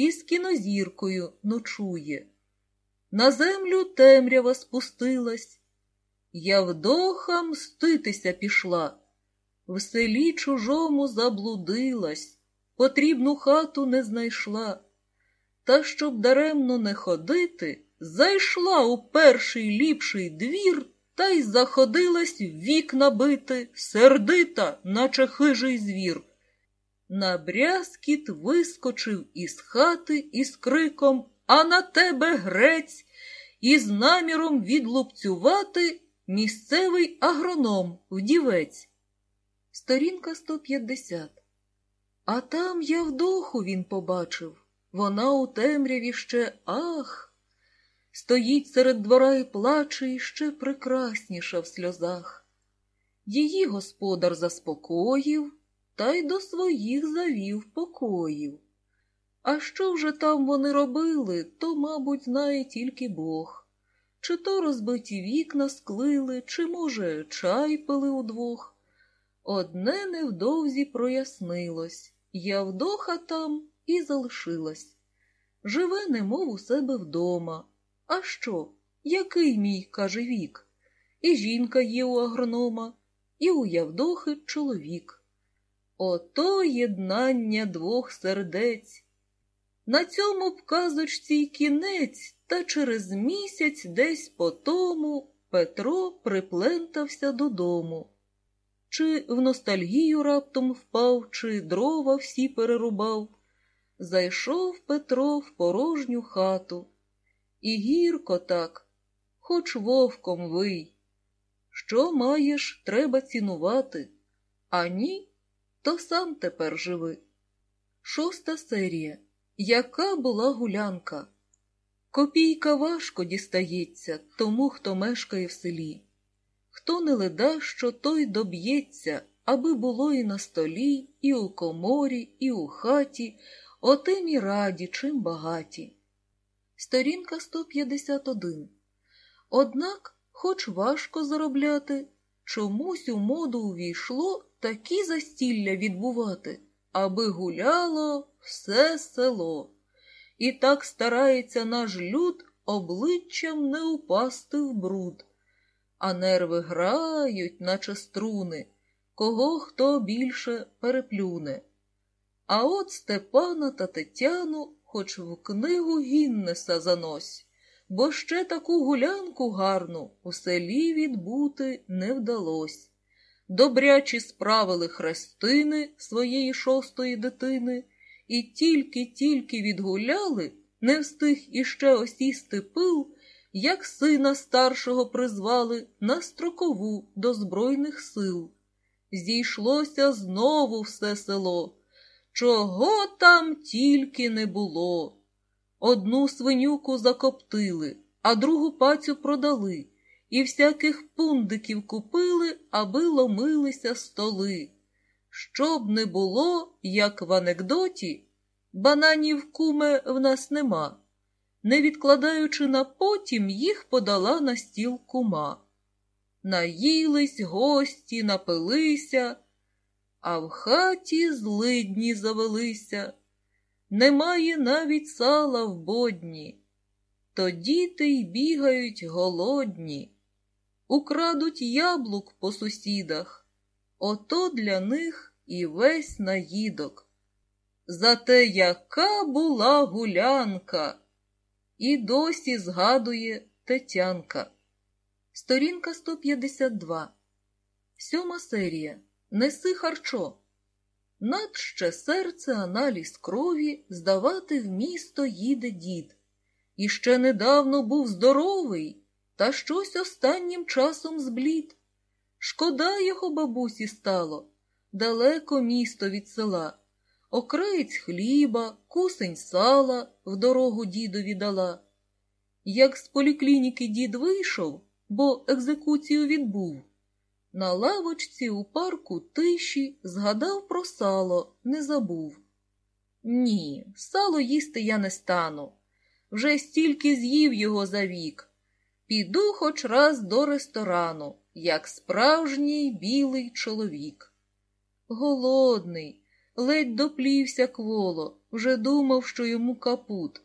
із кінозіркою ночує. На землю темрява спустилась. Я вдоха мститися пішла, в селі чужому заблудилась, потрібну хату не знайшла. Та щоб даремно не ходити, зайшла у перший ліпший двір та й заходилась вікна бити, сердита, наче хижий звір. На брязкіт вискочив із хати із криком А на тебе грець, із наміром відлупцювати місцевий агроном вдівець. Сторінка 150. А там Явдоху він побачив. Вона у темряві ще ах. Стоїть серед двора і плаче, і ще прекрасніша в сльозах. Її господар заспокоїв та й до своїх завів покоїв. А що вже там вони робили, то, мабуть, знає тільки Бог. Чи то розбиті вікна склили, чи, може, чай пили удвох. Одне невдовзі прояснилось Явдоха там і залишилась. Живе, немов у себе вдома. А що? Який мій, каже вік? І жінка є у агронома, і у Явдохи чоловік. Ото єднання двох сердець. На цьому б казочці й кінець, та через місяць десь по тому Петро приплентався додому. Чи в ностальгію раптом впав, чи дрова всі перерубав. Зайшов Петро в порожню хату. І гірко так, хоч вовком вий. Що маєш, треба цінувати, а ні, то сам тепер живи. Шоста серія. Яка була гулянка? Копійка важко дістається тому, хто мешкає в селі. Хто не леда, що той доб'ється, аби було і на столі, і у коморі, і у хаті, отим і раді, чим багаті. Сторінка 151. Однак, хоч важко заробляти, чомусь у моду увійшло такі застілля відбувати, аби гуляло все село. І так старається наш люд обличчям не упасти в бруд, а нерви грають, наче струни, кого хто більше переплюне. А от Степана та Тетяну хоч в книгу Гіннеса занось, бо ще таку гулянку гарну у селі відбути не вдалось. Добрячі справили хрестини своєї шостої дитини, і тільки-тільки відгуляли, не встиг іще осісти пил, як сина старшого призвали на строкову до Збройних сил. Зійшлося знову все село. Чого там тільки не було. Одну свинюку закоптили, а другу пацю продали, і всяких пундиків купили, аби ломилися столи. Щоб не було, як в анекдоті, бананів куме в нас нема, не відкладаючи на потім, їх подала на стіл кума. Наїлись гості, напилися а в хаті злидні завелися, немає навіть сала в бодні, то діти й бігають голодні, украдуть яблук по сусідах, ото для них і весь наїдок. Зате яка була гулянка, і досі згадує Тетянка. Сторінка 152. Сьома серія. Неси харчо. Над ще серце аналіз крові здавати в місто їде дід. І ще недавно був здоровий, та щось останнім часом зблід. Шкода його бабусі стало, далеко місто від села. Окраєць хліба, кусень сала в дорогу дідові дала. Як з поліклініки дід вийшов, бо екзекуцію відбув. На лавочці у парку тиші згадав про сало, не забув. Ні, сало їсти я не стану. Вже стільки з'їв його за вік. Піду хоч раз до ресторану, як справжній білий чоловік. Голодний, ледь доплівся кволо, вже думав, що йому капут.